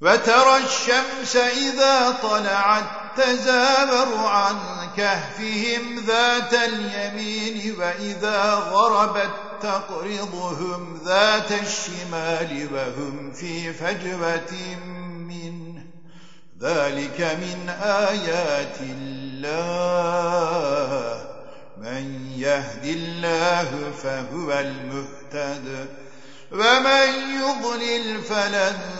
وترى الشمس إذا طلعت تزابر عن كهفهم ذات اليمين وإذا غربت تقرضهم ذات الشمال وهم في فجوة منه. ذلك من آيات الله. من يهد الله فهو المهتد. ومن يضلل فلن